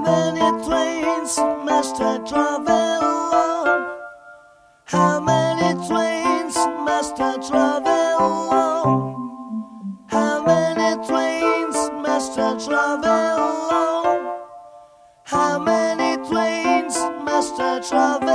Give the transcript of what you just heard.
many trains must I travel on? How many trains must I travel on? How many trains must I travel on? How many trains must I travel?